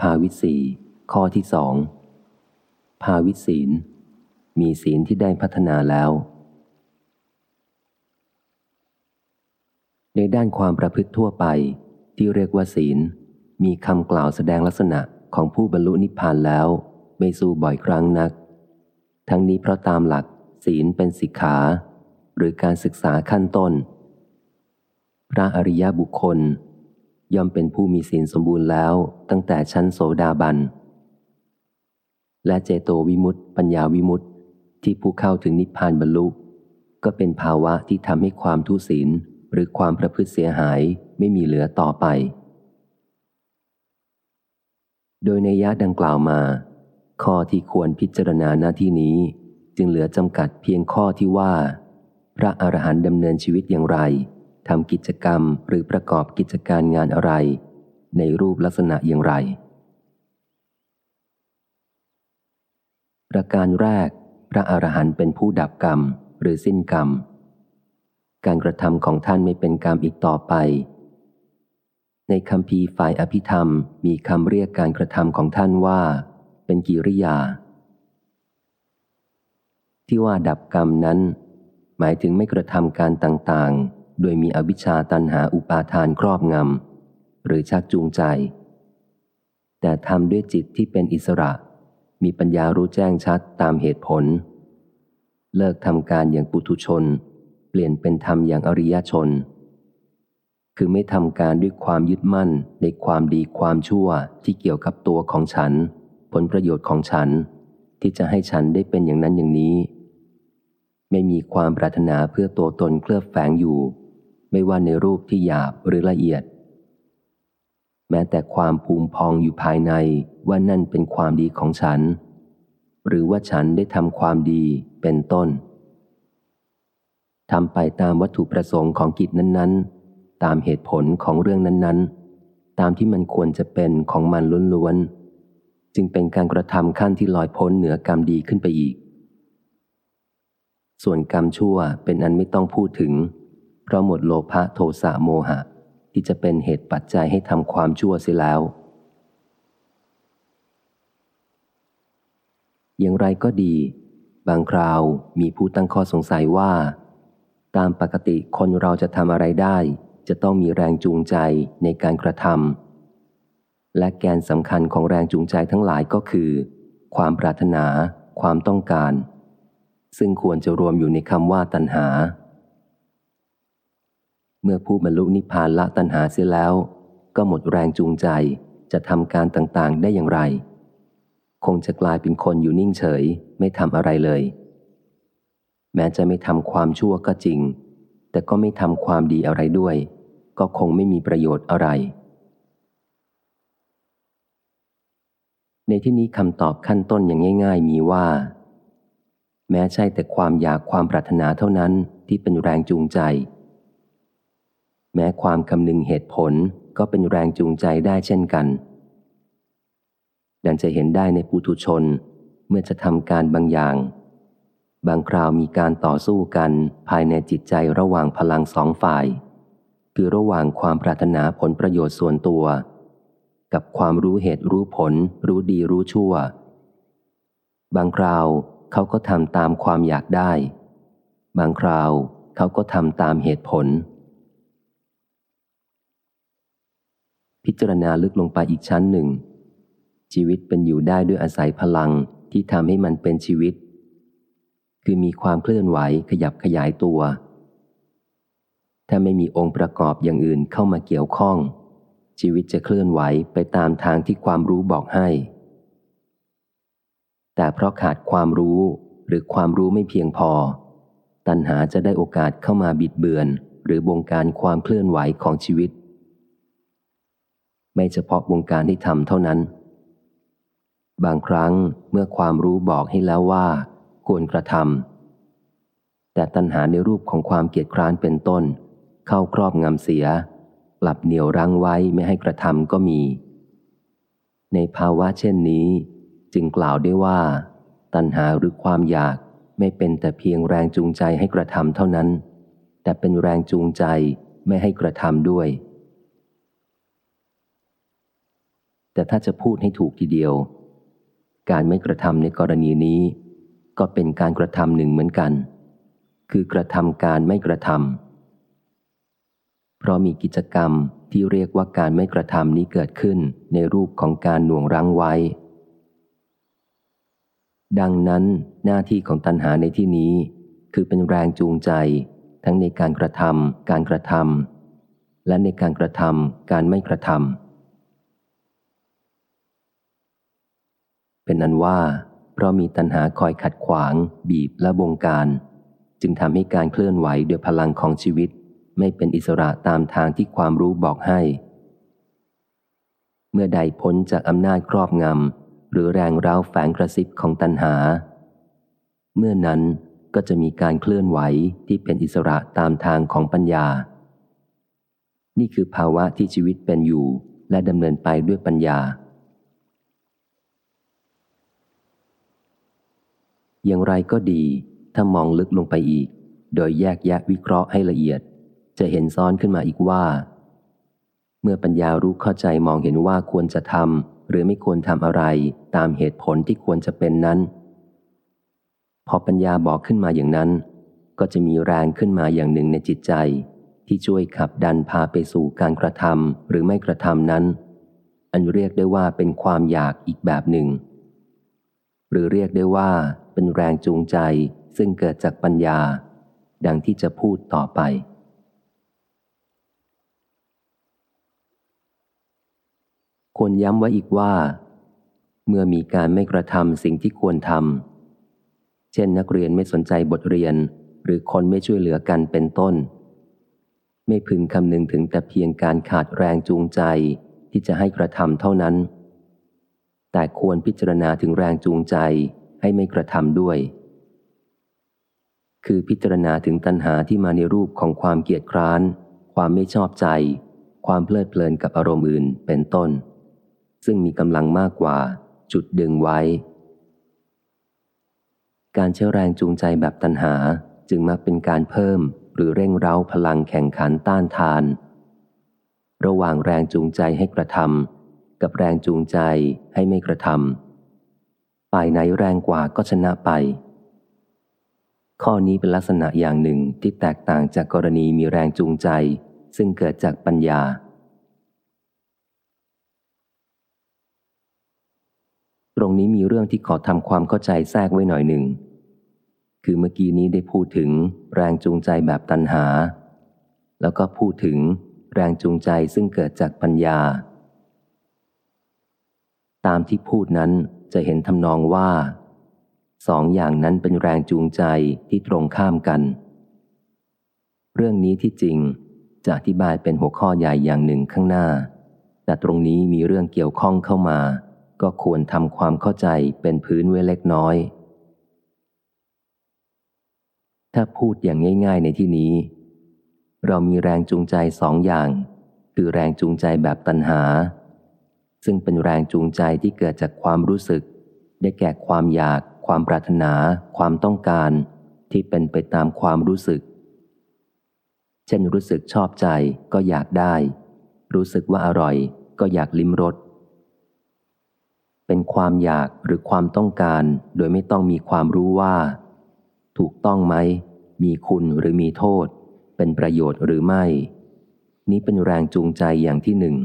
ภาวิสีข้อที่สองภาวิศีล มีศีลที่ได้พัฒนาแล้ว ในด้านความประพฤติทั่วไปที่เรียกว่าศีล มีคำกล่าวแสดงลักษณะของผู้บรรลุนิพพานแล้ว ไม่สู้บ่อยครั้งนัก ทั้งนี้เพราะตามหลักศีลเป็นสิกขา หรือการศึกษาขั้นต้น พระอริยบุคคล ย่อมเป็นผู้มีศีลสมบูรณ์แล้วตั้งแต่ชั้นโสดาบัน และเจโตวิมุตติปัญญาวิมุตติที่ผู้เข้าถึงนิพพานบรรลุก็เป็นภาวะที่ทำให้ความทุศีลหรือความประพฤติเสียหายไม่มีเหลือต่อไป โดยในยะดังกล่าวมา ข้อที่ควรพิจารณาหน้าที่นี้จึงเหลือจำกัดเพียงข้อที่ว่า พระอรหันต์ดำเนินชีวิตอย่างไร ทำกิจกรรมหรือประกอบกิจการงานอะไร ในรูปลักษณะอย่างไร ประการแรก พระอรหันต์เป็นผู้ดับกรรมหรือสิ้นกรรม การกระทำของท่านไม่เป็นกรรมอีกต่อไป ในคำพีฝ่ายอภิธรรมมีคำเรียกการกระทำของท่านว่า เป็นกิริยา ที่ว่าดับกรรมนั้น หมายถึงไม่กระทำการต่างๆ โดยมีอวิชชาตันหาอุปาทานครอบงำ หรือชักจูงใจ แต่ทำด้วยจิตที่เป็นอิสระ มีปัญญารู้แจ้งชัดตามเหตุผล เลิกทำการอย่างปุถุชน เปลี่ยนเป็นธรรมอย่างอริยชน คือไม่ทำการด้วยความยึดมั่นในความดีความชั่วที่เกี่ยวกับตัวของฉัน ผลประโยชน์ของฉัน ที่จะให้ฉันได้เป็นอย่างนั้นอย่างนี้ไม่มีความปรารถนาเพื่อตัวตนเคลือบแฝงอยู่ ไม่ว่าในรูปที่หยาบหรือละเอียด แม้แต่ความภูมิพองอยู่ภายในว่านั่นเป็นความดีของฉัน หรือว่าฉันได้ทำความดีเป็นต้นทำไปตามวัตถุประสงค์ของกิจนั้น ๆ ตามเหตุผลของเรื่องนั้น ๆ ตามที่มันควรจะเป็นของมันล้วนๆ จึงเป็นการกระทำขั้นที่ลอยพ้นเหนือกรรมดีขึ้นไปอีก ส่วนกรรมชั่วเป็นอันไม่ต้องพูดถึง ราะหมดโลภะโทสะโมหะ ที่จะเป็นเหตุปัจจัยให้ทำความชั่วเสียแล้ว อย่างไรก็ดี บางคราวมีผู้ตั้งข้อสงสัยว่า ตามปกติคนเราจะทำอะไรได้ จะต้องมีแรงจูงใจในการกระทำและแกนสำคัญของแรงจูงใจทั้งหลายก็คือ ความปรารถนา ความต้องการ ซึ่งควรจะรวมอยู่ในคำว่าตัณหา เมื่อผู้บรรลุนิพพานละตัณหาเสียแล้ว ก็หมดแรงจูงใจจะทำการต่างๆได้อย่างไร คงจะกลายเป็นคนอยู่นิ่งเฉยไม่ทำอะไรเลย แม้จะไม่ทำความชั่วก็จริง แต่ก็ไม่ทำความดีอะไรด้วย ก็คงไม่มีประโยชน์อะไร ในที่นี้คำตอบขั้นต้นอย่างง่าย ๆ มีว่า แม้ใช่แต่ความอยากความปรารถนาเท่านั้นที่เป็นแรงจูงใจ แม้ความคำนึงเหตุผลก็เป็นแรงจูงใจได้เช่นกัน ดังจะเห็นได้ในปุถุชน เมื่อจะทำการบางอย่าง บางคราวมีการต่อสู้กันภายในจิตใจระหว่างพลังสองฝ่าย คือระหว่างความปรารถนาผลประโยชน์ส่วนตัว กับความรู้เหตุรู้ผล รู้ดีรู้ชั่ว บางคราวเขาก็ทำตามความอยากได้ บางคราวเขาก็ทำตามเหตุผล พิจารณาลึกลงไปอีกชั้นหนึ่ง ชีวิตเป็นอยู่ได้ด้วยอาศัยพลังที่ทำให้มันเป็นชีวิต คือมีความเคลื่อนไหวขยับขยายตัว ถ้าไม่มีองค์ประกอบอย่างอื่นเข้ามาเกี่ยวข้อง ชีวิตจะเคลื่อนไหวไปตามทางที่ความรู้บอกให้ แต่เพราะขาดความรู้หรือความรู้ไม่เพียงพอ ตัณหาจะได้โอกาสเข้ามาบิดเบือน หรือบงการความเคลื่อนไหวของชีวิต ไม่เฉพาะวงการที่ทำเท่านั้น บางครั้งเมื่อความรู้บอกให้แล้วว่า ควรกระทำแต่ตัณหาในรูปของความเกียดคร้านเป็นต้น เข้าครอบงำเสียกลับเหนี่ยวรั้งไว้ไม่ให้กระทำก็มี ในภาวะเช่นนี้ จึงกล่าวได้ว่า ตัณหาหรือความอยากไม่เป็นแต่เพียงแรงจูงใจให้กระทำเท่านั้น แต่เป็นแรงจูงใจไม่ให้กระทำด้วย แต่ถ้าจะพูดให้ถูกทีเดียว การไม่กระทำในกรณีนี้ ก็เป็นการกระทำหนึ่งเหมือนกัน คือกระทำการไม่กระทำเพราะมีกิจกรรมที่เรียกว่าการไม่กระทำนี้เกิดขึ้นในรูปของการหน่วงรั้งไว้ ดังนั้นหน้าที่ของตัณหาในที่นี้ คือเป็นแรงจูงใจ ทั้งในการกระทำการกระทำและในการกระทำการไม่กระทำ เป็นนั้นว่า เพราะมีตัณหาคอยขัดขวาง บีบและบงการ จึงทำให้การเคลื่อนไหวโดยพลังของชีวิต ไม่เป็นอิสระตามทางที่ความรู้บอกให้ เมื่อใดพ้นจากอำนาจครอบงำหรือแรงร้าวแฝงกระซิบของตัณหา เมื่อนั้นก็จะมีการเคลื่อนไหวที่เป็นอิสระตามทางของปัญญา นี่คือภาวะที่ชีวิตเป็นอยู่และดำเนินไปด้วยปัญญา อย่างไรก็ดี ถ้ามองลึกลงไปอีก โดยแยกแยะวิเคราะห์ให้ละเอียด จะเห็นซ้อนขึ้นมาอีกว่า เมื่อปัญญารู้เข้าใจมองเห็นว่าควรจะทำหรือไม่ควรทำอะไรตามเหตุผลที่ควรจะเป็นนั้น พอปัญญาบอกขึ้นมาอย่างนั้น ก็จะมีแรงขึ้นมาอย่างหนึ่งในจิตใจ ที่ช่วยขับดันพาไปสู่การกระทำหรือไม่กระทำนั้น อันเรียกได้ว่าเป็นความอยากอีกแบบหนึ่ง หรือเรียกได้ว่าเป็นแรงจูงใจซึ่งเกิดจากปัญญา ดังที่จะพูดต่อไป ควรย้ำไว้อีกว่า เมื่อมีการไม่กระทำสิ่งที่ควรทำเช่นนักเรียนไม่สนใจบทเรียนหรือคนไม่ช่วยเหลือกันเป็นต้น ไม่พึงคำนึงถึงแต่เพียงการขาดแรงจูงใจที่จะให้กระทำเท่านั้น แต่ควรพิจารณาถึงแรงจูงใจให้ไม่กระทำด้วย คือพิจารณาถึงตัณหาที่มาในรูปของความเกียดคร้าน ความไม่ชอบใจ ความเพลิดเพลินกับอารมณ์อื่นเป็นต้น ซึ่งมีกำลังมากกว่าจุดดึงไว้ การใช้แรงจูงใจแบบตัณหาจึงมักเป็นการเพิ่มหรือเร่งเร้าพลังแข่งขันต้านทาน ระหว่างแรงจูงใจให้กระทำ กับแรงจูงใจให้ไม่กระทำฝ่ายไหนแรงกว่าก็ชนะไป ข้อนี้เป็นลักษณะอย่างหนึ่งที่แตกต่างจากกรณีมีแรงจูงใจ ซึ่งเกิดจากปัญญา ตรงนี้มีเรื่องที่ขอทำความเข้าใจแทรกไว้หน่อยหนึ่ง คือเมื่อกี้นี้ได้พูดถึงแรงจูงใจแบบตัณหา แล้วก็พูดถึงแรงจูงใจซึ่งเกิดจากปัญญา ตามที่พูดนั้นจะเห็นทำนองว่าสองอย่างนั้นเป็นแรงจูงใจที่ตรงข้ามกัน เรื่องนี้ที่จริงจะอธิบายเป็นหัวข้อใหญ่อย่างหนึ่งข้างหน้า แต่ตรงนี้มีเรื่องเกี่ยวข้องเข้ามา ก็ควรทำความเข้าใจเป็นพื้นไว้เล็กน้อย ถ้าพูดอย่างง่าย ๆ ในที่นี้ เรามีแรงจูงใจสองอย่าง คือแรงจูงใจแบบตัณหา ซึ่งเป็นแรงจูงใจที่เกิดจากความรู้สึก ได้แก่ความอยาก ความปรารถนา ความต้องการ ที่เป็นไปตามความรู้สึก เช่นรู้สึกชอบใจก็อยากได้ รู้สึกว่าอร่อย ก็อยากลิ้มรสเป็นความอยากหรือความต้องการ โดยไม่ต้องมีความรู้ว่า ถูกต้องไหม มีคุณหรือมีโทษ เป็นประโยชน์หรือไม่ นี้เป็นแรงจูงใจอย่างที่หนึ่ง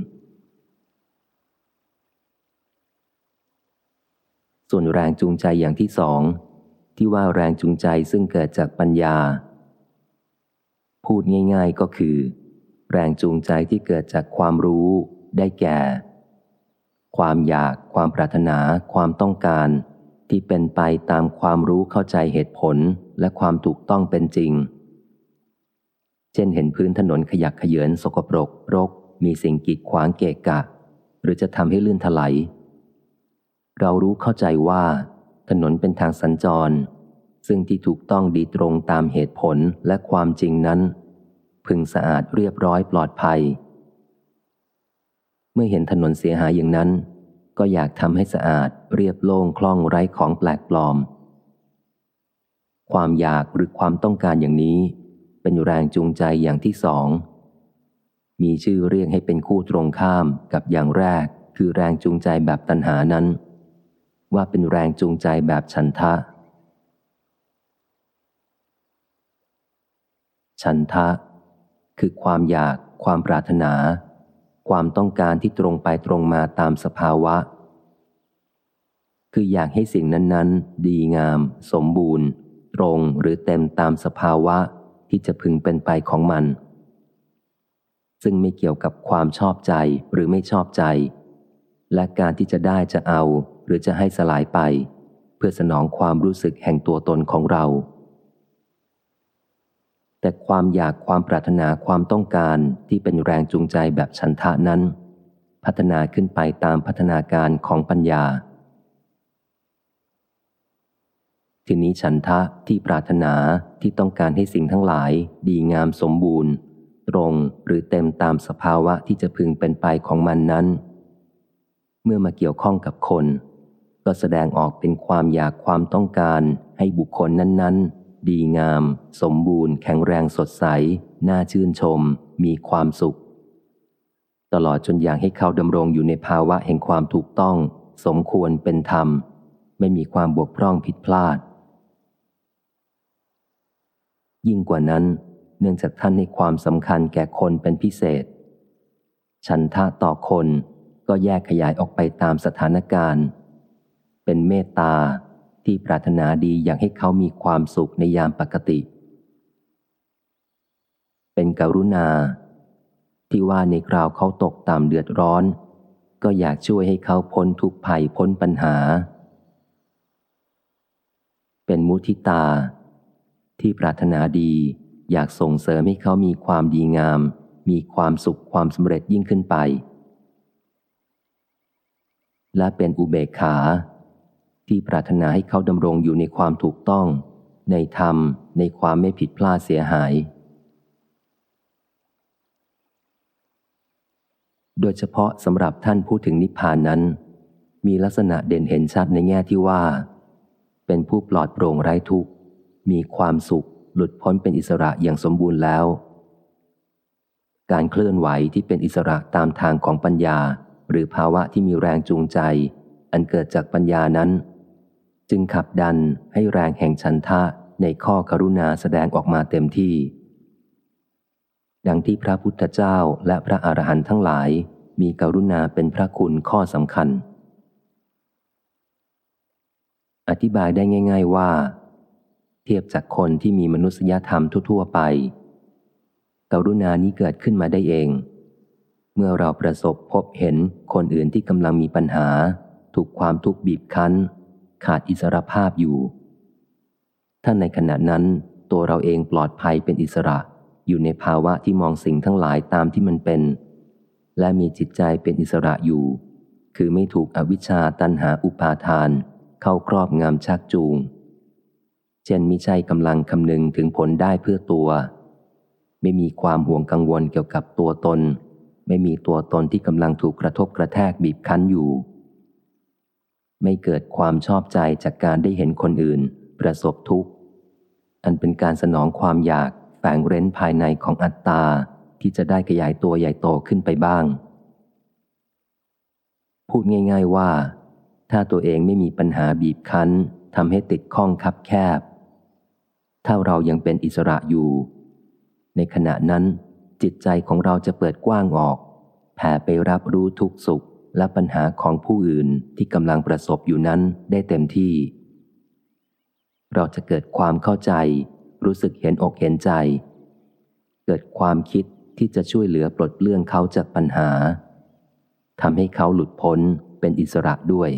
ส่วนแรงจูงใจอย่างที่สอง ที่ว่าแรงจูงใจซึ่งเกิดจากปัญญา พูดง่ายๆก็คือ แรงจูงใจที่เกิดจากความรู้ได้แก่ ความอยาก ความปรารถนา ความต้องการ ที่เป็นไปตามความรู้เข้าใจเหตุผลและความถูกต้องเป็นจริง เช่นเห็นพื้นถนนขยักขยืนสกปรกรก มีสิ่งกีดขวางเกะกะ หรือจะทำให้ลื่นถลาย เรารู้เข้าใจว่า ถนนเป็นทางสัญจร ซึ่งที่ถูกต้องดีตรงตามเหตุผลและความจริงนั้น พึงสะอาดเรียบร้อยปลอดภัย เมื่อเห็นถนนเสียหายอย่างนั้น ก็อยากทำให้สะอาดเรียบโล่งคล่องไร้ของแปลกปลอม ความอยากหรือความต้องการอย่างนี้ เป็นแรงจูงใจอย่างที่สองมีชื่อเรียกให้เป็นคู่ตรงข้ามกับอย่างแรกคือแรงจูงใจแบบตัณหานั้น ว่าเป็นแรงจูงใจแบบฉันทะ ฉันทะ คือความอยาก ความปรารถนา ความต้องการที่ตรงไปตรงมาตามสภาวะ คืออยากให้สิ่งนั้นๆ ดีงาม สมบูรณ์ ตรงหรือเต็มตามสภาวะที่จะพึงเป็นไปของมัน ซึ่งไม่เกี่ยวกับความชอบใจหรือไม่ชอบใจ และการที่จะได้จะเอา หรือจะให้สลายไป เพื่อสนองความรู้สึกแห่งตัวตนของเรา แต่ความอยากความปรารถนาความต้องการที่เป็นแรงจูงใจแบบฉันทะนั้น พัฒนาขึ้นไปตามพัฒนาการของปัญญา ทีนี้ฉันทะที่ปรารถนาที่ต้องการให้สิ่งทั้งหลาย ดีงามสมบูรณ์ ตรงหรือเต็มตามสภาวะที่จะพึงเป็นไปของมันนั้นเมื่อมาเกี่ยวข้องกับคน ก็แสดงออกเป็นความอยากความต้องการให้บุคคลนั้น ๆ ดีงาม สมบูรณ์ แข็งแรงสดใส น่าชื่นชม มีความสุข ตลอดจนอยากให้เขาดำรงอยู่ในภาวะแห่งความถูกต้อง สมควรเป็นธรรม ไม่มีความบวกพร่องผิดพลาด ยิ่งกว่านั้น เนื่องจากท่านในความสำคัญแก่คนเป็นพิเศษ ฉันทะต่อคนก็แยกขยายออกไปตามสถานการณ์ เป็นเมตตาที่ปรารถนาดีอยากให้เขามีความสุขในยามปกติ เป็นกรุณา ที่ว่าในคราวเขาตกตามเดือดร้อน ก็อยากช่วยให้เขาพ้นทุกภัยพ้นปัญหา เป็นมุทิตา ที่ปรารถนาดีอยากส่งเสริมให้เขามีความดีงาม มีความสุขความสำเร็จยิ่งขึ้นไป และเป็นอุเบกขา ที่ปรารถนาให้เขาดำรงอยู่ในความถูกต้อง ในธรรม ในความไม่ผิดพลาดเสียหาย โดยเฉพาะสำหรับท่านพูดถึงนิพพานนั้น มีลักษณะเด่นเห็นชัดในแง่ที่ว่า เป็นผู้ปลอดโปร่งไร้ทุกข์ มีความสุข หลุดพ้นเป็นอิสระอย่างสมบูรณ์แล้ว การเคลื่อนไหวที่เป็นอิสระตามทางของปัญญา หรือภาวะที่มีแรงจูงใจอันเกิดจากปัญญานั้น จึงขับดันให้แรงแห่งชันทะในข้อกรุณาแสดงออกมาเต็มที่ ดังที่พระพุทธเจ้าและพระอรหันต์ทั้งหลายมีกรุณาเป็นพระคุณข้อสำคัญ อธิบายได้ง่าย ๆว่า เทียบจากคนที่มีมนุษยธรรมทั่ว ๆ ไป กรุณานี้เกิดขึ้นมาได้เอง เมื่อเราประสบพบเห็นคนอื่นที่กำลังมีปัญหา ถูกความทุกข์บีบคั้น ขาดอิสรภาพอยู่ถ้าในขณะนั้นตัวเราเองปลอดภัยเป็นอิสระ อยู่ในภาวะที่มองสิ่งทั้งหลายตามที่มันเป็น และมีจิตใจเป็นอิสระอยู่ คือไม่ถูกอวิชชาตันหาอุปาทาน เข้าครอบงำชักจูง เช่นมิใช่กำลังคำนึงถึงผลได้เพื่อตัว ไม่มีความห่วงกังวลเกี่ยวกับตัวตน ไม่มีตัวตนที่กำลังถูกกระทบกระแทกบีบคั้นอยู่ ไม่เกิดความชอบใจจากการได้เห็นคนอื่น ประสบทุกข์ อันเป็นการสนองความอยากแฝงเร้นภายในของอัตตา ที่จะได้ขยายตัวใหญ่โตขึ้นไปบ้าง พูดง่าย ๆว่า ถ้าตัวเองไม่มีปัญหาบีบคั้นทำให้ติดข้องคับแคบ ถ้าเรายังเป็นอิสระอยู่ ในขณะนั้นจิตใจของเราจะเปิดกว้างออก แผ่ไปรับรู้ทุกสุข และปัญหาของผู้อื่นที่กำลังประสบอยู่นั้นได้เต็มที่ เราจะเกิดความเข้าใจ รู้สึกเห็นอกเห็นใจ เกิดความคิดที่จะช่วยเหลือปลดเปลื้องเขาจากปัญหาทำให้เขาหลุดพ้นเป็นอิสระด้วย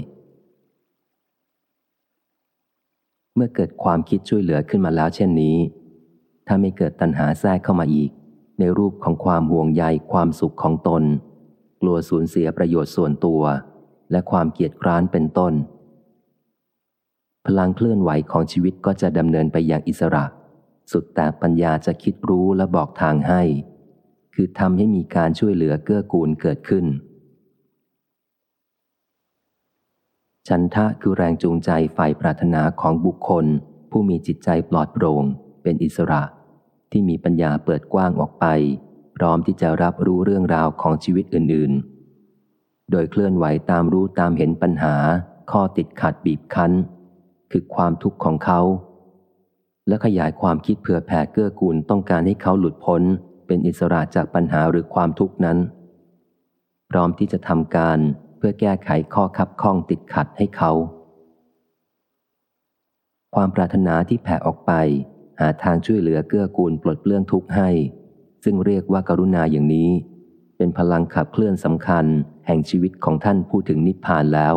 เมื่อเกิดความคิดช่วยเหลือขึ้นมาแล้วเช่นนี้ ถ้าไม่เกิดตัณหาแทรกเข้ามาอีก ในรูปของความห่วงใยความสุขของตน กลัวสูญเสียประโยชน์ส่วนตัว และความเกียจคร้านเป็นต้น พลังเคลื่อนไหวของชีวิตก็จะดำเนินไปอย่างอิสระ สุดแต่ปัญญาจะคิดรู้และบอกทางให้ คือทำให้มีการช่วยเหลือเกื้อกูลเกิดขึ้น ฉันทะคือแรงจูงใจฝ่ายปรารถนาของบุคคล ผู้มีจิตใจปลอดโปร่ง เป็นอิสระ ที่มีปัญญาเปิดกว้างออกไป พร้อมที่จะรับรู้เรื่องราวของชีวิตอื่น ๆ โดยเคลื่อนไหวตามรู้ตามเห็นปัญหา ข้อติดขัดบีบคั้น คือความทุกข์ของเขา และขยายความคิดเผื่อแผ่เกื้อกูลต้องการให้เขาหลุดพ้น เป็นอิสระจากปัญหาหรือความทุกข์นั้น พร้อมที่จะทำการเพื่อแก้ไขข้อคับข้องติดขัดให้เขา ความปรารถนาที่แผ่ออกไป หาทางช่วยเหลือเกื้อกูลปลดเปลื้องทุกข์ให้ ซึ่งเรียกว่าการุณาอย่างนี้ เป็นพลังขับเคลื่อนสำคัญแห่งชีวิตของท่านพูดถึงนิพพานแล้ว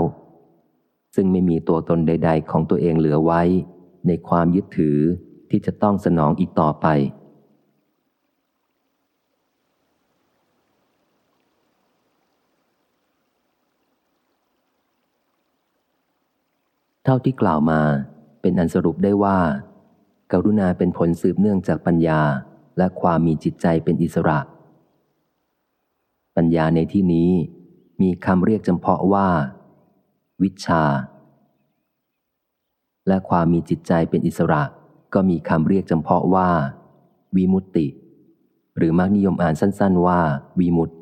ซึ่งไม่มีตัวตนใด ๆ ของตัวเองเหลือไว้ ในความยึดถือที่จะต้องสนองอีกต่อไป เท่าที่กล่าวมาเป็นอันสรุปได้ว่าการุณาเป็นผลสืบเนื่องจากปัญญา และความมีจิตใจเป็นอิสระ ปัญญาในที่นี้มีคำเรียกจำเพาะว่า วิชา และความมีจิตใจเป็นอิสระ ก็มีคำเรียกจำเพาะว่า วิมุตติ หรือมักนิยมอ่านสั้น ๆ ว่าวิมุตติ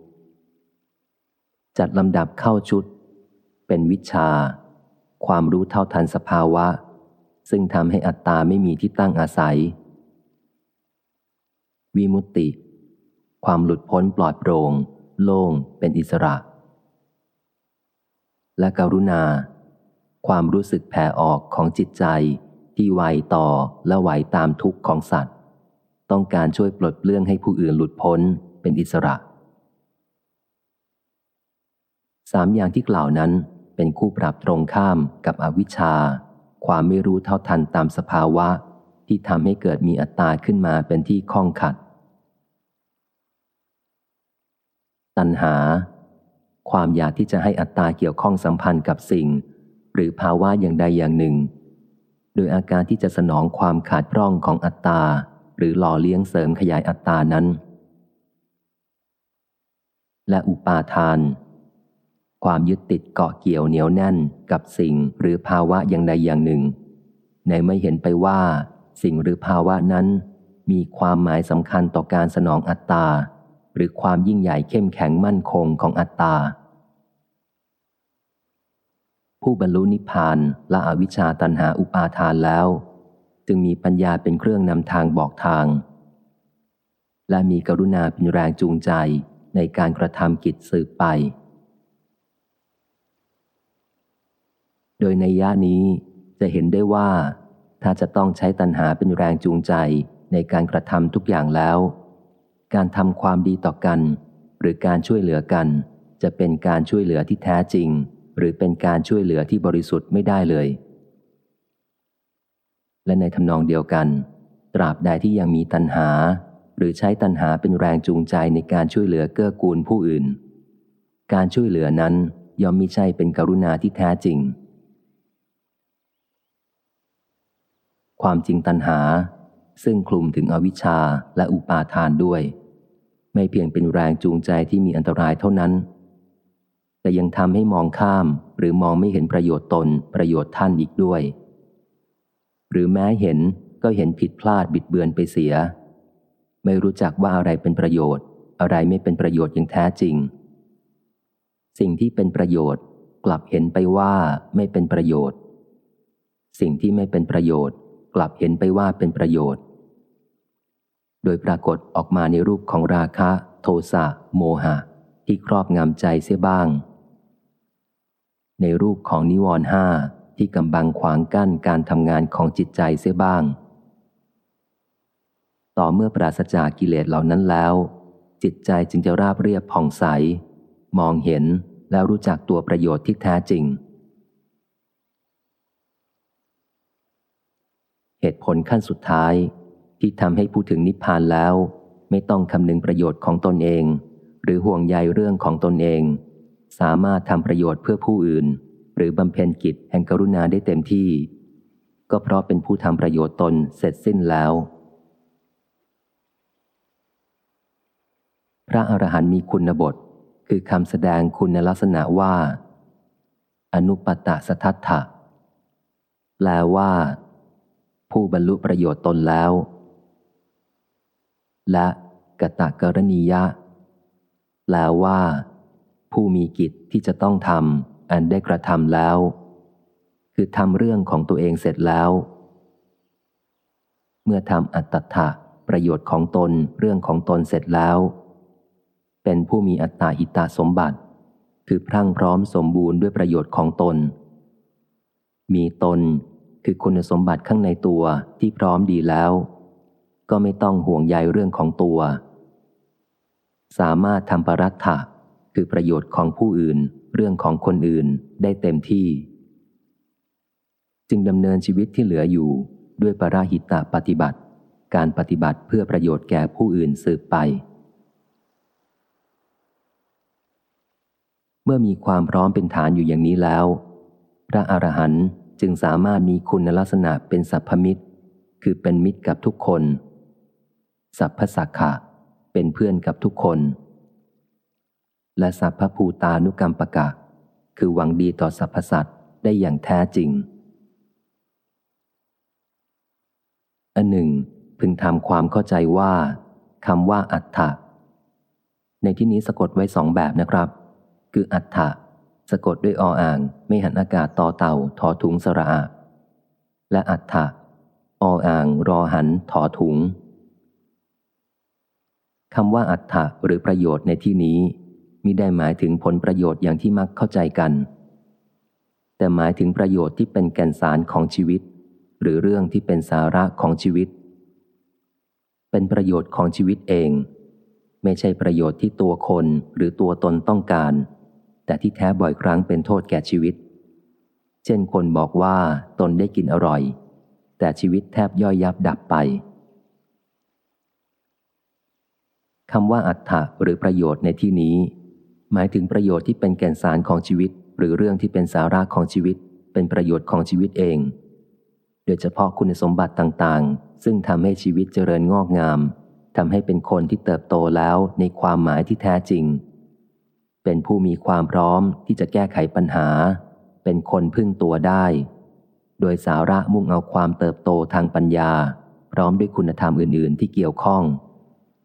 จัดลำดับเข้าชุด เป็นวิชา ความรู้เท่าทันสภาวะ ซึ่งทำให้อัตตาไม่มีที่ตั้งอาศัย วิมุตติ ความหลุดพ้นปลอดโปร่ง โล่งเป็นอิสระ และกรุณา ความรู้สึกแผ่ออกของจิตใจที่ไวต่อและไหวตามทุกข์ของสัตว์ ต้องการช่วยปลดเปลื้องให้ผู้อื่นหลุดพ้นเป็นอิสระสามอย่างที่กล่าวนั้นเป็นคู่ปรับตรงข้ามกับอวิชชา ความไม่รู้เท่าทันตามสภาวะ ที่ทำให้เกิดมีอัตตาขึ้นมาเป็นที่ข้องขัด ตัณหา ความอยากที่จะให้อัตตาเกี่ยวข้องสัมพันธ์กับสิ่ง หรือภาวะอย่างใดอย่างหนึ่ง โดยอาการที่จะสนองความขาดพร่องของอัตตา หรือหล่อเลี้ยงเสริมขยายอัตตานั้น และอุปาทานความยึดติดเกาะเกี่ยวเหนียวแน่นกับสิ่งหรือภาวะอย่างใดอย่างหนึ่ง ในไม่เห็นไปว่า สิ่งหรือภาวะนั้น มีความหมายสำคัญต่อการสนองอัตตา หรือความยิ่งใหญ่เข้มแข็งมั่นคงของอัตตา ผู้บรรลุนิพพานละอวิชชาตันหาอุปาทานแล้ว จึงมีปัญญาเป็นเครื่องนำทางบอกทาง และมีกรุณาเป็นแรงจูงใจในการกระทำกิจสืบไป โดยในย่านี้จะเห็นได้ว่า ถ้าจะต้องใช้ตัณหาเป็นแรงจูงใจในการกระทำทุกอย่างแล้ว การทำความดีต่อกัน หรือการช่วยเหลือกัน จะเป็นการช่วยเหลือที่แท้จริง หรือเป็นการช่วยเหลือที่บริสุทธิ์ไม่ได้เลย และในทำนองเดียวกัน ตราบใดที่ยังมีตัณหา หรือใช้ตัณหาเป็นแรงจูงใจในการช่วยเหลือเกื้อกูลผู้อื่น การช่วยเหลือนั้นย่อมมิใช่เป็นกรุณาที่แท้จริง ความจริงตัณหา ซึ่งคลุมถึงอวิชชาและอุปาทานด้วย ไม่เพียงเป็นแรงจูงใจที่มีอันตรายเท่านั้น แต่ยังทำให้มองข้ามหรือมองไม่เห็นประโยชน์ตนประโยชน์ท่านอีกด้วย หรือแม้เห็นก็เห็นผิดพลาดบิดเบือนไปเสีย ไม่รู้จักว่าอะไรเป็นประโยชน์ อะไรไม่เป็นประโยชน์อย่างแท้จริง สิ่งที่เป็นประโยชน์กลับเห็นไปว่าไม่เป็นประโยชน์ สิ่งที่ไม่เป็นประโยชน์ กลับเห็นไปว่าเป็นประโยชน์ โดยปรากฏออกมาในรูปของราคะ โทสะโมหะ ที่ครอบงำใจเสียบ้าง ในรูปของนิวรณ์ห้าที่กำบังขวางกั้นการทำงานของจิตใจเสียบ้าง ต่อเมื่อปราศจากกิเลสเหล่านั้นแล้ว จิตใจจึงจะราบเรียบผ่องใส มองเห็นแล้วรู้จักตัวประโยชน์ที่แท้จริง เหตุผลขั้นสุดท้าย ที่ทำให้พูดถึงนิพพานแล้ว ไม่ต้องคำนึงประโยชน์ของตนเอง หรือห่วงใยเรื่องของตนเอง สามารถทำประโยชน์เพื่อผู้อื่น หรือบำเพ็ญกิจแห่งกรุณาได้เต็มที่ ก็เพราะเป็นผู้ทำประโยชน์ตนเสร็จสิ้นแล้ว พระอรหันต์มีคุณบท คือคำแสดงคุณลักษณะว่า อนุปตะสทัตถะแปลว่า ผู้บรรลุประโยชน์ตนแล้ว และกะตะกรณียะ แปลว่า ผู้มีกิจที่จะต้องทำอันได้กระทำแล้ว คือทำเรื่องของตัวเองเสร็จแล้ว เมื่อทำอัตถะประโยชน์ของตนเรื่องของตนเสร็จแล้ว เป็นผู้มีอัตตาหิตาสมบัติ คือพรั่งพร้อมสมบูรณ์ด้วยประโยชน์ของตน มีตน คือคุณสมบัติข้างในตัวที่พร้อมดีแล้ว ก็ไม่ต้องห่วงใยเรื่องของตัว สามารถทำปรัตถะคือประโยชน์ของผู้อื่น เรื่องของคนอื่นได้เต็มที่ จึงดำเนินชีวิตที่เหลืออยู่ด้วยปราหิตะปฏิบัติ การปฏิบัติเพื่อประโยชน์แก่ผู้อื่นสืบไป เมื่อมีความพร้อมเป็นฐานอยู่อย่างนี้แล้ว พระอรหันต์ จึงสามารถมีคุณลักษณะเป็นสัพพมิตร คือเป็นมิตรกับทุกคน สัพพสักขะ เป็นเพื่อนกับทุกคน และสัพพภูตานุกรรมปะกะ คือหวังดีต่อสรรพสัตว์ได้อย่างแท้จริง อันหนึ่ง พึงทำความเข้าใจว่าคำว่าอัฏฐะในที่นี้สะกดไว้สองแบบนะครับ คืออัฏฐะ สะกดด้วยออ่าง ไม่หันอากาศต่อเต่าทอถุงสระอะและอัฏฐะออ่างรอหันถอถุงคำว่าอัฏฐะหรือประโยชน์ในที่นี้มิได้หมายถึงผลประโยชน์อย่างที่มักเข้าใจกัน แต่หมายถึงประโยชน์ที่เป็นแก่นสารของชีวิต หรือเรื่องที่เป็นสาระของชีวิต เป็นประโยชน์ของชีวิตเอง ไม่ใช่ประโยชน์ที่ตัวคนหรือตัวตนต้องการ แต่ที่แท้บ่อยครั้งเป็นโทษแก่ชีวิต เช่นคนบอกว่าตนได้กินอร่อย แต่ชีวิตแทบย่อยยับดับไปคำว่าอัฏฐะหรือประโยชน์ในที่นี้ หมายถึงประโยชน์ที่เป็นแก่นสารของชีวิต หรือเรื่องที่เป็นสาระของชีวิต เป็นประโยชน์ของชีวิตเอง โดยเฉพาะคุณสมบัติต่างๆ ซึ่งทำให้ชีวิตเจริญงอกงามทำให้เป็นคนที่เติบโตแล้วในความหมายที่แท้จริง เป็นผู้มีความพร้อมที่จะแก้ไขปัญหา เป็นคนพึ่งตัวได้ โดยสาระมุ่งเอาความเติบโตทางปัญญา พร้อมด้วยคุณธรรมอื่น ๆ ที่เกี่ยวข้อง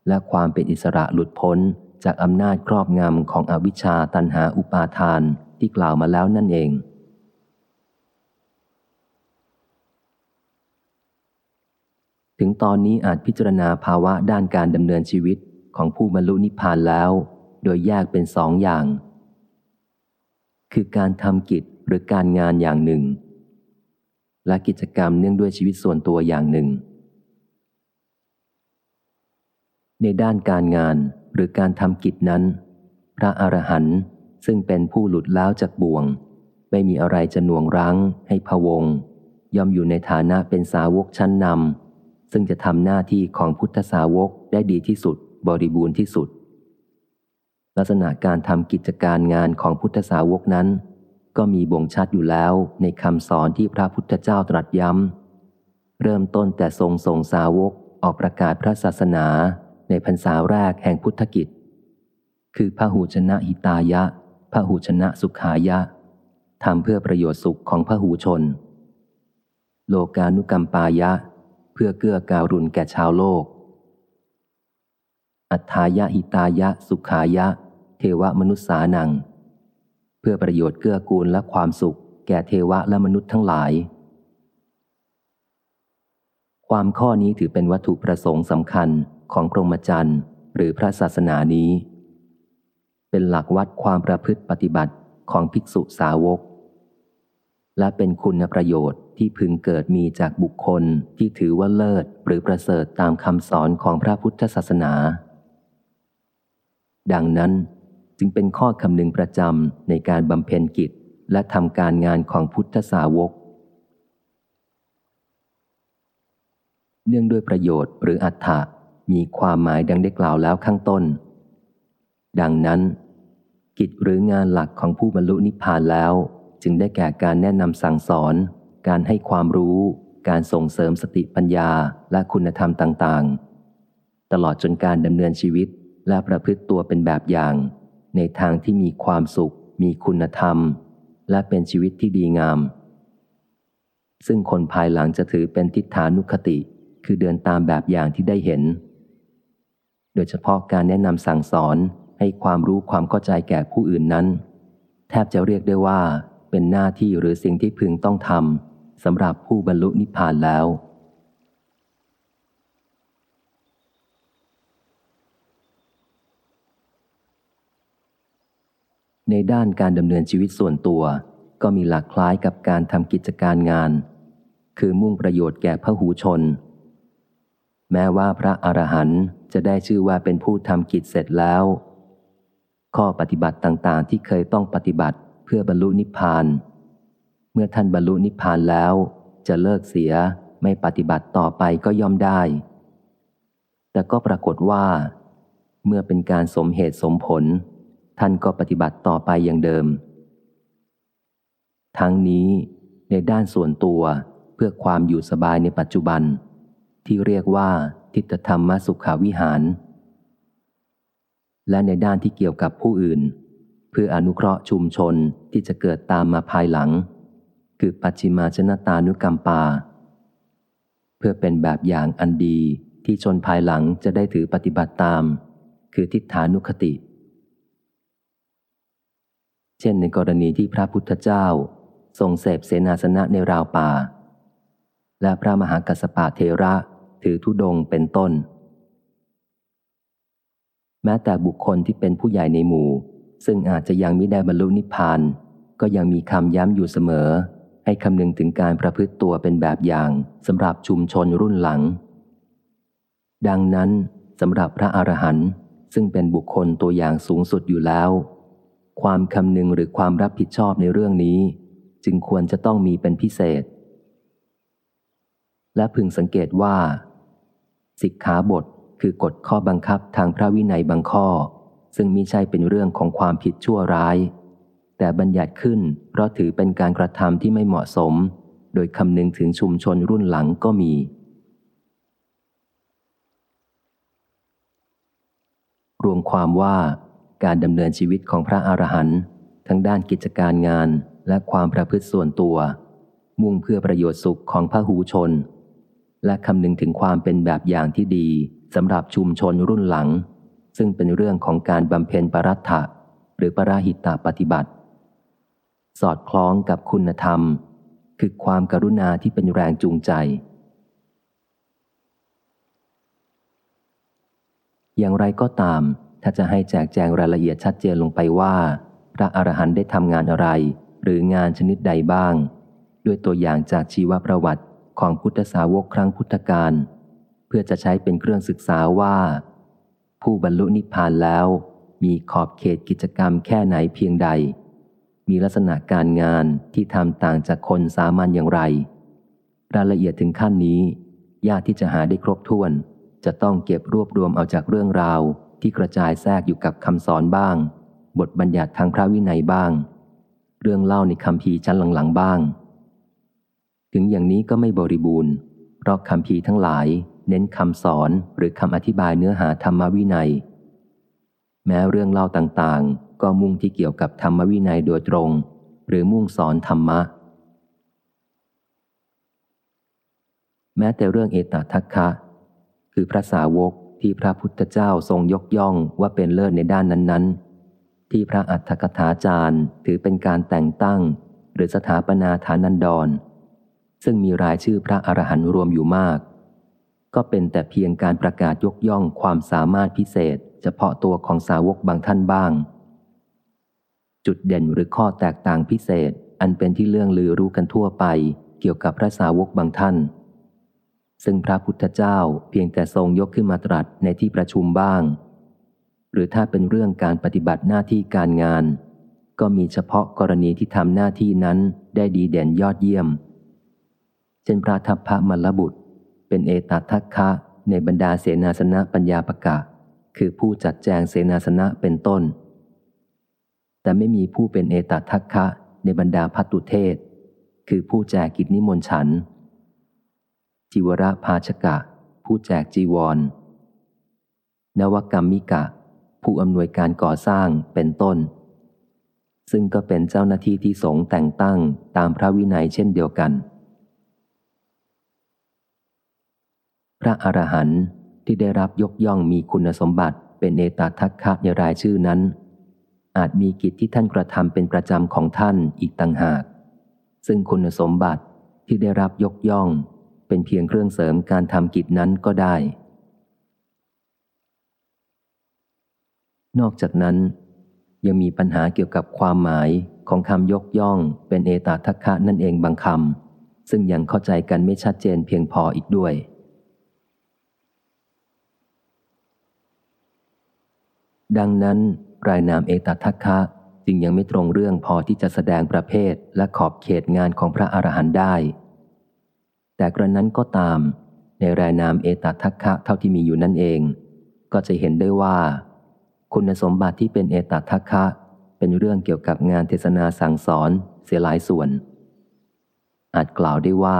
และความเป็นอิสระหลุดพ้นจากอำนาจครอบงำของอวิชชาตันหาอุปาทานที่กล่าวมาแล้วนั่นเอง ถึงตอนนี้อาจพิจารณาภาวะด้านการดำเนินชีวิตของผู้บรรลุนิพพานแล้ว โดยแยกเป็นสองอย่าง คือการทำกิจหรือการงานอย่างหนึ่ง และกิจกรรมเนื่องด้วยชีวิตส่วนตัวอย่างหนึ่ง ในด้านการงานหรือการทำกิจนั้น พระอรหันต์ซึ่งเป็นผู้หลุดแล้วจากบ่วง ไม่มีอะไรจะหน่วงรั้ง ให้พวง ย่อมอยู่ในฐานะเป็นสาวกชั้นนำซึ่งจะทำหน้าที่ของพุทธสาวกได้ดีที่สุด บริบูรณ์ที่สุด ลักษณะการทำกิจการงานของพุทธสาวกนั้น ก็มีบ่งชัดอยู่แล้วในคำสอนที่พระพุทธเจ้าตรัสย้ำ เริ่มต้นแต่ทรงส่งสาวกออกประกาศพระศาสนาในพรรษาแรกแห่งพุทธกิจ คือพระหูชนะหิตายะพระหูชนะสุขายะทำเพื่อประโยชน์สุขของพระหูชน โลกานุกรรมปายะ เพื่อเกื้อการุณแก่ชาวโลก อัฏฐายะหิตายะสุขายะ เทวมนุษสานัง เพื่อประโยชน์เกื้อกูลและความสุข แก่เทวะและมนุษย์ทั้งหลาย ความข้อนี้ถือเป็นวัตถุประสงค์สำคัญของกรมจรรย์หรือพระศาสนานี้ เป็นหลักวัดความประพฤติปฏิบัติของภิกษุสาวก และเป็นคุณประโยชน์ที่พึงเกิดมีจากบุคคลที่ถือว่าเลิศหรือประเสริฐตามคำสอนของพระพุทธศาสนา ดังนั้น จึงเป็นข้อคำนึงประจำในการบำเพ็ญกิจและทำการงานของพุทธสาวก เนื่องด้วยประโยชน์หรืออัตถะมีความหมายดังได้กล่าวแล้วข้างต้น ดังนั้น กิจหรืองานหลักของผู้บรรลุนิพพานแล้ว จึงได้แก่การแนะนำสั่งสอน การให้ความรู้ การส่งเสริมสติปัญญาและคุณธรรมต่าง ๆ ตลอดจนการดำเนินชีวิตและประพฤติตัวเป็นแบบอย่าง ในทางที่มีความสุข มีคุณธรรม และเป็นชีวิตที่ดีงาม ซึ่งคนภายหลังจะถือเป็นทิฏฐานุคติ คือเดินตามแบบอย่างที่ได้เห็น โดยเฉพาะการแนะนำสั่งสอนให้ความรู้ความเข้าใจแก่ผู้อื่นนั้น แทบจะเรียกได้ว่าเป็นหน้าที่หรือสิ่งที่พึงต้องทำสำหรับผู้บรรลุนิพพานแล้ว ในด้านการดำเนินชีวิตส่วนตัว ก็มีหลักคล้ายกับการทำกิจการงาน คือมุ่งประโยชน์แก่พระหูชน แม้ว่าพระอรหันต์จะได้ชื่อว่าเป็นผู้ทำกิจเสร็จแล้ว ข้อปฏิบัติต่างๆ ที่เคยต้องปฏิบัติเพื่อบรรลุนิพพาน เมื่อท่านบรรลุนิพพานแล้ว จะเลิกเสียไม่ปฏิบัติต่อไปก็ย่อมได้ แต่ก็ปรากฏว่า เมื่อเป็นการสมเหตุสมผล ท่านก็ปฏิบัติต่อไปอย่างเดิม ทั้งนี้ในด้านส่วนตัวเพื่อความอยู่สบายในปัจจุบัน ที่เรียกว่าทิฏฐธรรมสุขาวิหาร และในด้านที่เกี่ยวกับผู้อื่น เพื่ออนุเคราะห์ชุมชนที่จะเกิดตามมาภายหลัง คือปัจฉิมาชนตานุกรรมปา เพื่อเป็นแบบอย่างอันดีที่ชนภายหลังจะได้ถือปฏิบัติตาม คือทิฏฐานุคติ เช่นในกรณีที่พระพุทธเจ้า ทรงเสพเสนาสนะในราวป่า และพระมหากัสปะเทระถือธุดงเป็นต้น แม้แต่บุคคลที่เป็นผู้ใหญ่ในหมู่ ซึ่งอาจจะยังไม่ได้บรรลุนิพพาน ก็ยังมีคำย้ำอยู่เสมอ ให้คำนึงถึงการประพฤติตัวเป็นแบบอย่างสำหรับชุมชนรุ่นหลัง ดังนั้นสำหรับพระอรหันต์ซึ่งเป็นบุคคลตัวอย่างสูงสุดอยู่แล้ว ความคำนึงหรือความรับผิดชอบในเรื่องนี้ จึงควรจะต้องมีเป็นพิเศษ และพึงสังเกตว่า สิกขาบทคือกฎข้อบังคับทางพระวินัยบางข้อ ซึ่งมิใช่เป็นเรื่องของความผิดชั่วร้าย แต่บัญญัติขึ้นเพราะถือเป็นการกระทำที่ไม่เหมาะสม โดยคำนึงถึงชุมชนรุ่นหลังก็มีรวมความว่า การดำเนินชีวิตของพระอรหันต์ทั้งด้านกิจการงานและความประพฤติส่วนตัว มุ่งเพื่อประโยชน์สุขของพระหูชน และคำนึงถึงความเป็นแบบอย่างที่ดีสำหรับชุมชนรุ่นหลัง ซึ่งเป็นเรื่องของการบำเพ็ญปรัตถะหรือปราหิตาปฏิบัติ สอดคล้องกับคุณธรรม คือความกรุณาที่เป็นแรงจูงใจ อย่างไรก็ตาม ถ้าจะให้แจกแจงรายละเอียดชัดเจนลงไปว่า พระอรหันต์ได้ทำงานอะไร หรืองานชนิดใดบ้าง ด้วยตัวอย่างจากชีวประวัติของพุทธสาวกครั้งพุทธกาลเพื่อจะใช้เป็นเครื่องศึกษาว่า ผู้บรรลุนิพพานแล้ว มีขอบเขตกิจกรรมแค่ไหนเพียงใด มีลักษณะการงานที่ทำต่างจากคนสามัญอย่างไร รายละเอียดถึงขั้นนี้ ยากที่จะหาได้ครบถ้วน จะต้องเก็บรวบรวมเอาจากเรื่องราวที่กระจายแทรกอยู่กับคำสอนบ้าง บทบัญญัติทางพระวินัยบ้าง เรื่องเล่าในคำพีชั้นหลังๆบ้าง ถึงอย่างนี้ก็ไม่บริบูรณ์ เพราะคำพีทั้งหลาย เน้นคำสอนหรือคำอธิบายเนื้อหาธรรมวินัย แม้เรื่องเล่าต่างๆ ก็มุ่งที่เกี่ยวกับธรรมวินัยโดยตรง หรือมุ่งสอนธรรมะ แม้แต่เรื่องเอตทัคคะ คือพระสาวก ที่พระพุทธเจ้าทรงยกย่องว่าเป็นเลิศในด้านนั้นๆ ที่พระอัฏฐกถาจารย์ถือเป็นการแต่งตั้ง หรือสถาปนาฐานันดร ซึ่งมีรายชื่อพระอรหันต์รวมอยู่มาก ก็เป็นแต่เพียงการประกาศยกย่องความสามารถพิเศษ เฉพาะตัวของสาวกบางท่านบ้าง จุดเด่นหรือข้อแตกต่างพิเศษอันเป็นที่เรื่องลือรู้กันทั่วไป เกี่ยวกับพระสาวกบางท่าน ซึ่งพระพุทธเจ้าเพียงแต่ทรงยกขึ้นมาตรัสในที่ประชุมบ้าง หรือถ้าเป็นเรื่องการปฏิบัติหน้าที่การงาน ก็มีเฉพาะกรณีที่ทำหน้าที่นั้นได้ดีเด่นยอดเยี่ยม เช่นพระทัพพระมลบุตร เป็นเอตัทัคคะในบรรดาเสนาสนะปัญญาประกาศคือผู้จัดแจงเสนาสนะเป็นต้น แต่ไม่มีผู้เป็นเอตัทัคคะในบรรดาพัตุเทศ คือผู้แจกกิจนิมนต์ฉัน จิวระภาชกะ ผู้แจกจีวร นวกรรมมิกะ ผู้อำนวยการก่อสร้างเป็นต้น ซึ่งก็เป็นเจ้าหน้าที่ที่สงแต่งตั้งตามพระวินัยเช่นเดียวกัน พระอรหันต์ที่ได้รับยกย่องมีคุณสมบัติเป็นเอตทัคคะในรายชื่อนั้น อาจมีกิจที่ท่านกระทำเป็นประจำของท่านอีกต่างหาก ซึ่งคุณสมบัติที่ได้รับยกย่อง เป็นเพียงเครื่องเสริมการทำกิจนั้นก็ได้ นอกจากนั้น ยังมีปัญหาเกี่ยวกับความหมายของคำยกย่อง เป็นเอตทัคคะนั่นเองบางคำซึ่งยังเข้าใจกันไม่ชัดเจนเพียงพออีกด้วย ดังนั้นรายนามเอตทัคคะจึงยังไม่ตรงเรื่องพอที่จะแสดงประเภทและขอบเขตงานของพระอรหันต์ได้ แต่กระนั้นก็ตาม ในรายนามเอตทัคคะเท่าที่มีอยู่นั่นเอง ก็จะเห็นได้ว่า คุณสมบัติที่เป็นเอตทัคคะ เป็นเรื่องเกี่ยวกับงานเทศนาสั่งสอนเสียหลายส่วน อาจกล่าวได้ว่า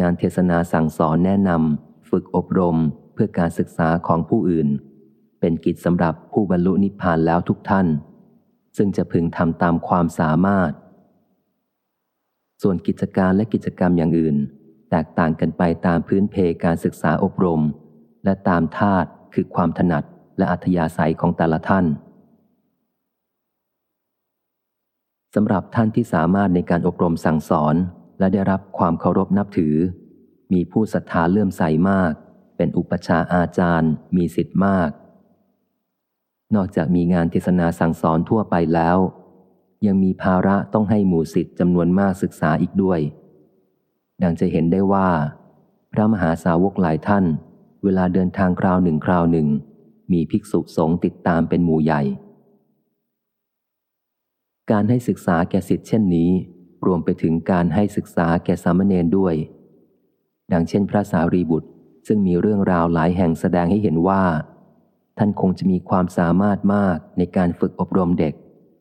งานเทศนาสั่งสอนแนะนำฝึกอบรมเพื่อการศึกษาของผู้อื่น เป็นกิจสำหรับผู้บรรลุนิพพานแล้วทุกท่าน ซึ่งจะพึงทำตามความสามารถ ส่วนกิจการและกิจกรรมอย่างอื่น แตกต่างกันไปตามพื้นเพการศึกษาอบรม และตามธาตุคือความถนัดและอัธยาศัยของแต่ละท่านสำหรับท่านที่สามารถในการอบรมสั่งสอนและได้รับความเคารพนับถือ มีผู้ศรัทธาเลื่อมใสมาก เป็นอุปชาอาจารย์ มีสิทธิ์มาก นอกจากมีงานเทศนาสั่งสอนทั่วไปแล้ว ยังมีภาระต้องให้หมู่สิทธิ์จำนวนมากศึกษาอีกด้วย ดังจะเห็นได้ว่า พระมหาสาวกหลายท่าน เวลาเดินทางคราวหนึ่งคราวหนึ่ง มีภิกษุสงฆ์ติดตามเป็นหมู่ใหญ่ การให้ศึกษาแก่สิทธิ์เช่นนี้ รวมไปถึงการให้ศึกษาแก่สามเณรด้วย ดังเช่นพระสารีบุตรซึ่งมีเรื่องราวหลายแห่งแสดงให้เห็นว่า ท่านคงจะมีความสามารถมากในการฝึกอบรมเด็ก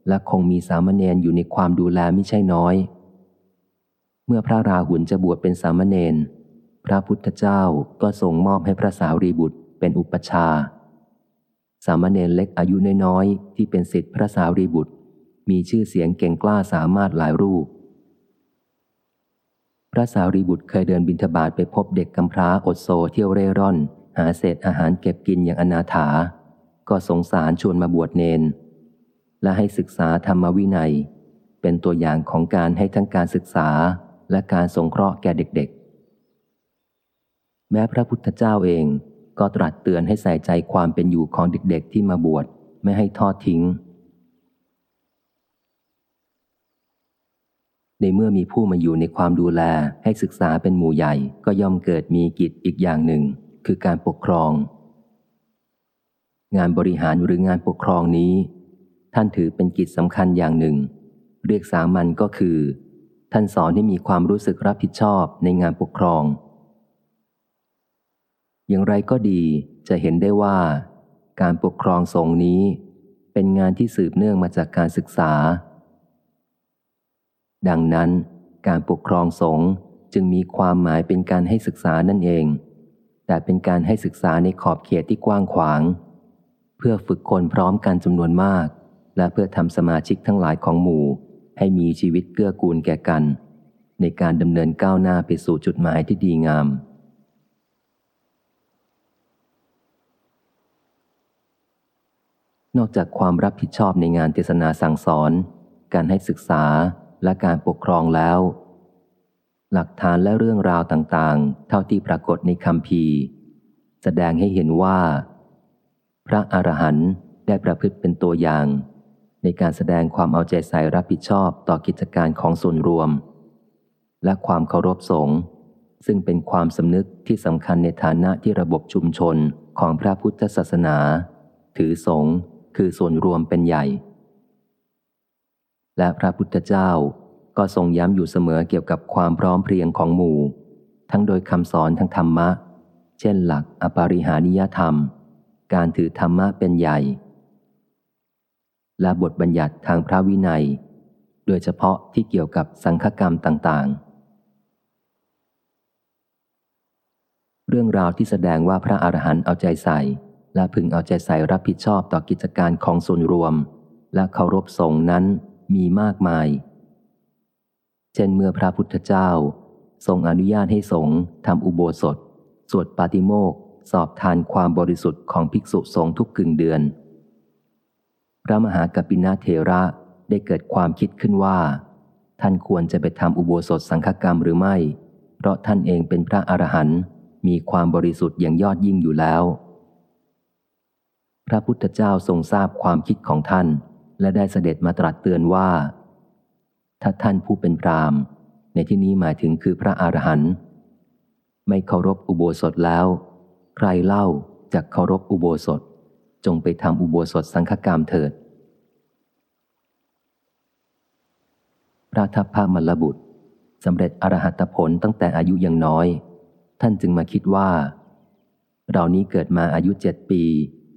และคงมีสามเณรอยู่ในความดูแลไม่ใช่น้อย เมื่อพระราหุลจะบวชเป็นสามเณรพระพุทธเจ้าก็ทรงมอบให้พระสาวรีบุตรเป็นอุปชา สามเณรเล็กอายุน้อยๆที่เป็นสิทธิพระสาวรีบุตร มีชื่อเสียงเก่งกล้าสามารถหลายรูป พระสาวรีบุตรเคยเดินบินทบาทไปพบเด็กกำพร้าอดโซเที่ยวเร่ร่อน หาเศษอาหารเก็บกินอย่างอนาถา ก็สงสารชวนมาบวชเนน และให้ศึกษาธรรมวินัย เป็นตัวอย่างของการให้ทั้งการศึกษาและการสงเคราะห์แก่เด็กๆ แม้พระพุทธเจ้าเองก็ตรัสเตือนให้ใส่ใจความเป็นอยู่ของเด็กๆ ที่มาบวชไม่ให้ทอดทิ้ง ในเมื่อมีผู้มาอยู่ในความดูแลให้ศึกษาเป็นหมู่ใหญ่ก็ย่อมเกิดมีกิจอีกอย่างหนึ่ง คือการปกครอง งานบริหารหรืองานปกครองนี้ ท่านถือเป็นกิจสำคัญอย่างหนึ่ง เรียกสามัญก็คือ ท่านสอนให้มีความรู้สึกรับผิดชอบในงานปกครอง อย่างไรก็ดีจะเห็นได้ว่า การปกครองสงนี้ เป็นงานที่สืบเนื่องมาจากการศึกษา ดังนั้น การปกครองสงจึงมีความหมายเป็นการให้ศึกษานั่นเอง แต่เป็นการให้ศึกษาในขอบเขตที่กว้างขวาง เพื่อฝึกคนพร้อมกันจำนวนมาก และเพื่อทำสมาชิกทั้งหลายของหมู่ ให้มีชีวิตเกื้อกูลแก่กัน ในการดำเนินก้าวหน้าไปสู่จุดหมายที่ดีงาม นอกจากความรับผิดชอบในงานเทศนาสั่งสอน การให้ศึกษาและการปกครองแล้ว หลักฐานและเรื่องราวต่างๆ เท่าที่ปรากฏในคำพีแสดงให้เห็นว่า พระอรหันต์ได้ประพฤติเป็นตัวอย่าง ในการแสดงความเอาใจใส่รับผิดชอบต่อกิจการของส่วนรวม และความเคารพสงฆ์ซึ่งเป็นความสำนึกที่สำคัญในฐานะที่ระบบชุมชนของพระพุทธศาสนา ถือสงฆ์คือส่วนรวมเป็นใหญ่ และพระพุทธเจ้าก็ทรงย้ำอยู่เสมอเกี่ยวกับความพร้อมเพรียงของหมู่ ทั้งโดยคำสอนทางธรรมะ เช่นหลักอปาริหานิยธรรม การถือธรรมะเป็นใหญ่ และบทบัญญัติทางพระวินัย โดยเฉพาะที่เกี่ยวกับสังฆกรรมต่างๆ เรื่องราวที่แสดงว่าพระอรหันต์เอาใจใส่ และพึงเอาใจใส่รับผิดชอบต่อกิจการของส่วนรวม และเคารพสงฆ์นั้นมีมากมาย เช่นเมื่อพระพุทธเจ้า ทรงอนุญาตให้สงฆ์ทำอุโบสถ สวดปาติโมกสอบทานความบริสุทธิ์ของภิกษุสงฆ์ทุกกึ่งเดือน พระมหากปินาเทระได้เกิดความคิดขึ้นว่า ท่านควรจะไปทำอุโบสถสังฆกรรมหรือไม่ เพราะท่านเองเป็นพระอรหันต์มีความบริสุทธิ์อย่างยอดยิ่งอยู่แล้ว พระพุทธเจ้าทรงทราบความคิดของท่าน และได้เสด็จมาตรัสเตือนว่า ถ้าท่านผู้เป็นพรามในที่นี้หมายถึงคือพระอรหันต์ไม่เคารพอุโบสถแล้ว ใครเล่าจะเคารพอุโบสถ จงไปทำอุโบสถสังฆกรรมเถิด พระทัพพามลบุตรสำเร็จอรหัตผลตั้งแต่อายุยังน้อย ท่านจึงมาคิดว่า เรานี้เกิดมาอายุเจ็ดปี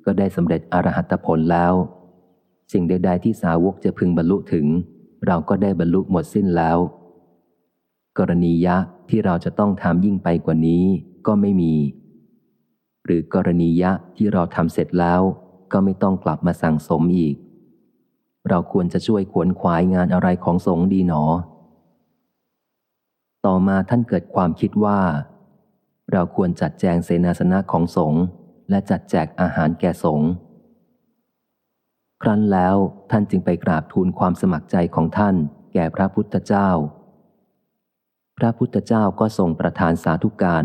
ก็ได้สำเร็จอรหัตผลแล้ว สิ่งใด ๆ ที่สาวกจะพึงบรรลุถึง เราก็ได้บรรลุหมดสิ้นแล้ว กรณียะที่เราจะต้องทำยิ่งไปกว่านี้ก็ไม่มี หรือกรณียะที่เราทำเสร็จแล้วก็ไม่ต้องกลับมาสั่งสมอีก เราควรจะช่วยขวนขวายงานอะไรของสงฆ์ดีหนอ ต่อมาท่านเกิดความคิดว่า เราควรจัดแจงเสนาสนะของสงฆ์และจัดแจกอาหารแก่สงฆ์ครั้นแล้วท่านจึงไปกราบทูลความสมัครใจของท่าน แก่พระพุทธเจ้า พระพุทธเจ้าก็ทรงประทานสาธุการ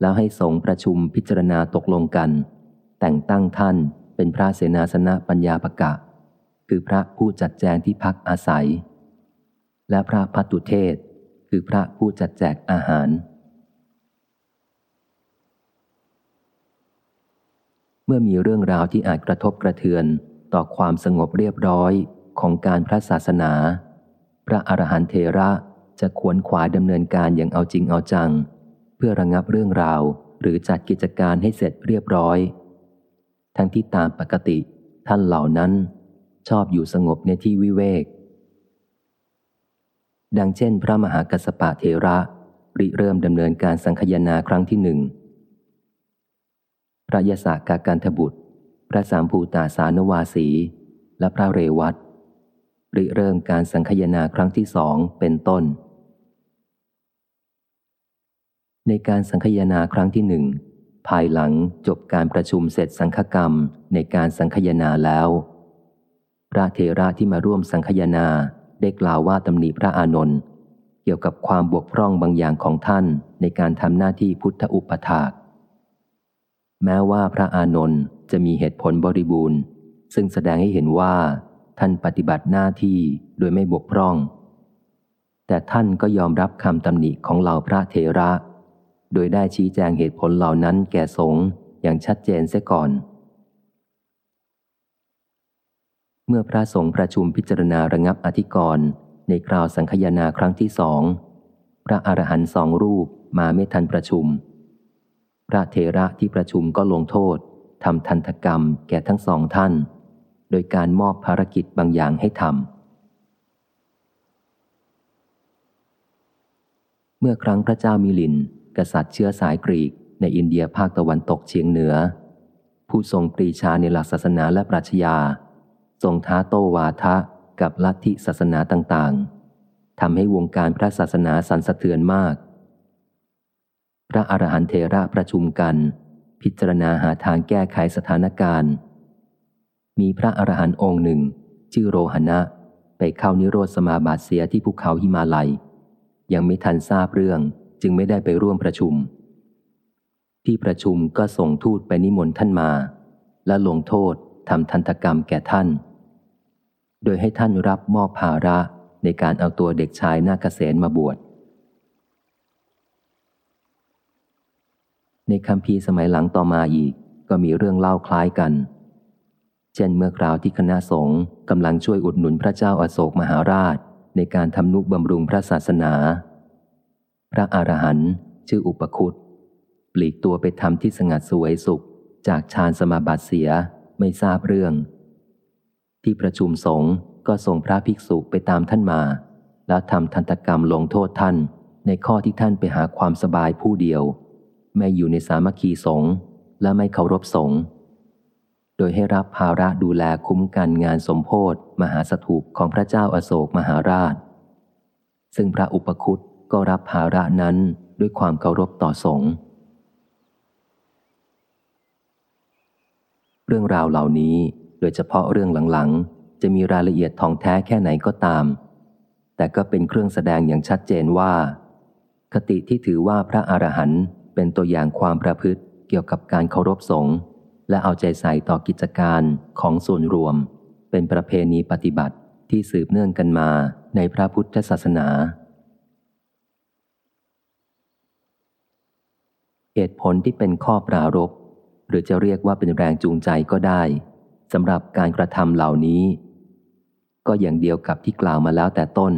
แล้วให้สงฆ์ประชุมพิจารณาตกลงกัน แต่งตั้งท่านเป็นพระเสนาสนะปัญญาปกะ คือพระผู้จัดแจงที่พักอาศัย และพระพัตุเทศ คือพระผู้จัดแจกอาหาร เมื่อมีเรื่องราวที่อาจกระทบกระเทือนต่อความสงบเรียบร้อยของการพระศาสนา พระอรหันเทระจะขวนขวายดำเนินการอย่างเอาจริงเอาจัง พื่อระงับเรื่องราว หรือจัดกิจการให้เสร็จเรียบร้อย ทั้งที่ตามปกติท่านเหล่านั้น ชอบอยู่สงบในที่วิเวก ดังเช่น พระมหากัสปะเทระริเริ่มดำเนินการสังคยนาครั้งที่หนึ่งพระยศากาการทบุตร พระสามภูตาสานวาสี และพระเรวัตริเริ่มการสังคยนาครั้งที่สองเป็นต้น ในการสังคยนาครั้งที่หนึ่งภายหลังจบการประชุมเสร็จสังฆกรรมในการสังคยนาแล้ว พระเทระที่มาร่วมสังคยนาได้กล่าวว่าตำหนิพระอานนท์เกี่ยวกับความบวกพร่องบางอย่างของท่านในการทำหน้าที่พุทธอุปถาก แม้ว่าพระอานนท์จะมีเหตุผลบริบูรณ์ ซึ่งแสดงให้เห็นว่าท่านปฏิบัติหน้าที่โดยไม่บกพร่อง แต่ท่านก็ยอมรับคำตำหนิของเหล่าพระเทระ โดยได้ชี้แจงเหตุผลเหล่านั้นแก่สงฆ์อย่างชัดเจนเสียก่อน เมื่อพระสงฆ์ประชุมพิจารณาระงับอธิกรณ์ในคราวสังคยนาครั้งที่สอง พระอรหันต์สองรูปมาไม่ทันประชุม พระเทระที่ประชุมก็ลงโทษทำทันตกรรมแก่ทั้งสองท่าน โดยการมอบภารกิจบางอย่างให้ทำเมื่อครั้งพระเจ้ามิลิน กษัตริย์เชื้อสายกรีกในอินเดียภาคตะวันตกเฉียงเหนือ ผู้ทรงปรีชาในหลักศาสนาและปรัชญาทรงท้าโตวาทะกับลัทธิศาสนาต่างๆทำให้วงการพระศาสนาสั่นสะเทือนมาก พระอรหันเทระประชุมกัน พิจารณาหาทางแก้ไขสถานการณ์ มีพระอรหันต์องค์หนึ่ง ชื่อโรหณะไปเข้านิโรธสมาบัติเสียที่ภูเขาหิมาลัย ยังไม่ทันทราบเรื่อง จึงไม่ได้ไปร่วมประชุม ที่ประชุมก็ส่งทูตไปนิมนต์ท่านมา และลงโทษทำทันตกรรมแก่ท่าน โดยให้ท่านรับมอบภาระในการเอาตัวเด็กชายนาคเษนมาบวช ในคำพีสมัยหลังต่อมาอีกก็มีเรื่องเล่าคล้ายกัน เช่นเมื่อคราวที่คณะสงฆ์กำลังช่วยอุดหนุนพระเจ้าอาโศกมหาราช ในการทำนุบำรุงพระศาสนา พระอรหันต์ชื่ออุปคุตปลีกตัวไปทำที่สงัดสวยสุข จากฌานสมาบัติเสียไม่ทราบเรื่อง ที่ประชุมสงฆ์ก็ส่งพระภิกษุไปตามท่านมา แล้วทำทันตกรรมลงโทษท่าน ในข้อที่ท่านไปหาความสบายผู้เดียว ไม่อยู่ในสามัคคีสงฆ์และไม่เคารพสงฆ์โดยให้รับภาระดูแลคุ้มกันงานสมโพธมหาสถูปของพระเจ้าอาโศกมหาราช ซึ่งพระอุปคุต ก็รับภาระนั้นด้วยความเคารพต่อสงฆ์เรื่องราวเหล่านี้โดยเฉพาะเรื่องหลังๆ จะมีรายละเอียดทองแท้แค่ไหนก็ตาม แต่ก็เป็นเครื่องแสดงอย่างชัดเจนว่า คติที่ถือว่าพระอรหันต์เป็นตัวอย่างความประพฤติเกี่ยวกับการเคารพสงฆ์และเอาใจใส่ต่อกิจการของส่วนรวม เป็นประเพณีปฏิบัติที่สืบเนื่องกันมาในพระพุทธศาสนา เหตุผลที่เป็นข้อปรารบหรือจะเรียกว่าเป็นแรงจูงใจก็ได้สำหรับการกระทำเหล่านี้ ก็อย่างเดียวกับที่กล่าวมาแล้วแต่ต้น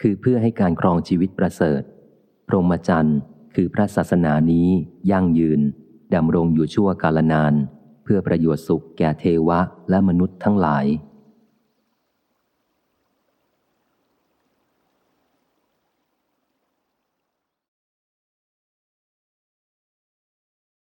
คือเพื่อให้การครองชีวิตประเสริฐ พรหมจรรย์คือพระศาสนานี้ยั่งยืนดำรงอยู่ชั่วกาลนาน เพื่อประโยชน์สุขแก่เทวะและมนุษย์ทั้งหลาย